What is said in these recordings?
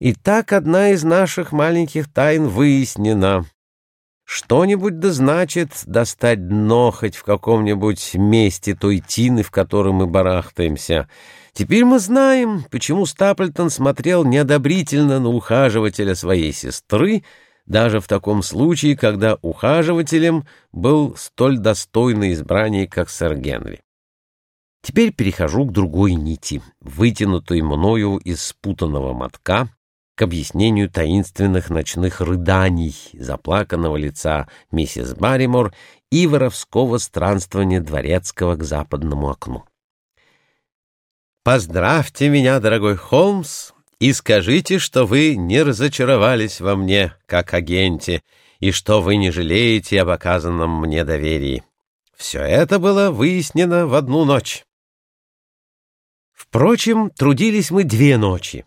И так одна из наших маленьких тайн выяснена. Что-нибудь да значит достать дно хоть в каком-нибудь месте той тины, в которой мы барахтаемся. Теперь мы знаем, почему Стаплтон смотрел неодобрительно на ухаживателя своей сестры, даже в таком случае, когда ухаживателем был столь достойный избранник, как сэр Генри. Теперь перехожу к другой нити, вытянутой мною из спутанного мотка, к объяснению таинственных ночных рыданий заплаканного лица миссис Барримор и воровского странствования дворецкого к западному окну. «Поздравьте меня, дорогой Холмс, и скажите, что вы не разочаровались во мне, как агенте, и что вы не жалеете об оказанном мне доверии. Все это было выяснено в одну ночь». Впрочем, трудились мы две ночи.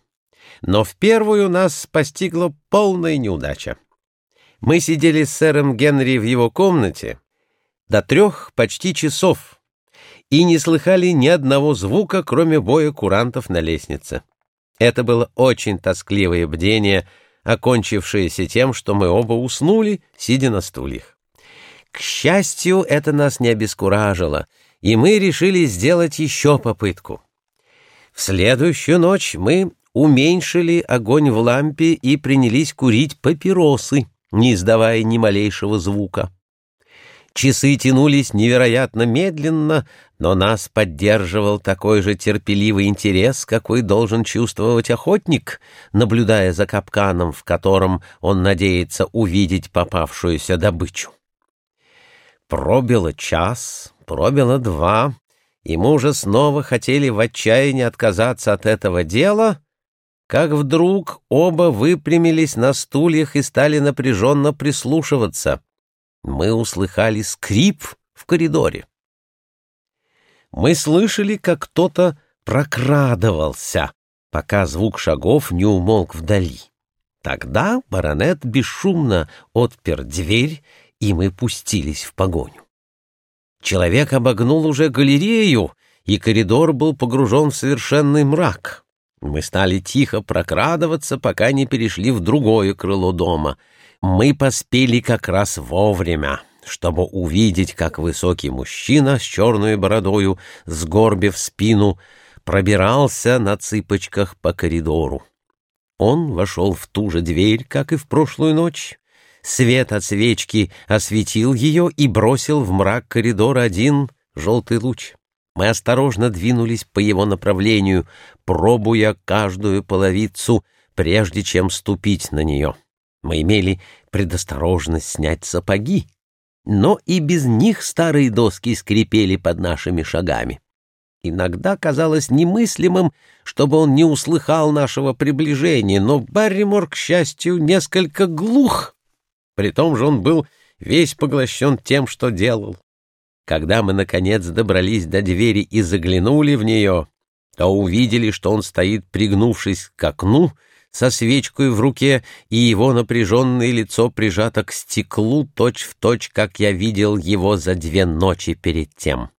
Но в первую нас постигла полная неудача. Мы сидели с сэром Генри в его комнате до трех почти часов и не слыхали ни одного звука, кроме боя курантов на лестнице. Это было очень тоскливое бдение, окончившееся тем, что мы оба уснули, сидя на стульях. К счастью, это нас не обескуражило, и мы решили сделать еще попытку. В следующую ночь мы уменьшили огонь в лампе и принялись курить папиросы, не издавая ни малейшего звука. Часы тянулись невероятно медленно, но нас поддерживал такой же терпеливый интерес, какой должен чувствовать охотник, наблюдая за капканом, в котором он надеется увидеть попавшуюся добычу. Пробило час, пробило два, и мы уже снова хотели в отчаянии отказаться от этого дела, как вдруг оба выпрямились на стульях и стали напряженно прислушиваться. Мы услыхали скрип в коридоре. Мы слышали, как кто-то прокрадывался, пока звук шагов не умолк вдали. Тогда баронет бесшумно отпер дверь, и мы пустились в погоню. Человек обогнул уже галерею, и коридор был погружен в совершенный мрак. Мы стали тихо прокрадываться, пока не перешли в другое крыло дома. Мы поспели как раз вовремя, чтобы увидеть, как высокий мужчина с черной бородою, сгорбив спину, пробирался на цыпочках по коридору. Он вошел в ту же дверь, как и в прошлую ночь. Свет от свечки осветил ее и бросил в мрак коридора один желтый луч. Мы осторожно двинулись по его направлению, пробуя каждую половицу, прежде чем ступить на нее. Мы имели предосторожность снять сапоги, но и без них старые доски скрипели под нашими шагами. Иногда казалось немыслимым, чтобы он не услыхал нашего приближения, но Барримор, к счастью, несколько глух. При том же он был весь поглощен тем, что делал. Когда мы, наконец, добрались до двери и заглянули в нее, то увидели, что он стоит, пригнувшись к окну, со свечкой в руке, и его напряженное лицо прижато к стеклу точь-в-точь, точь, как я видел его за две ночи перед тем.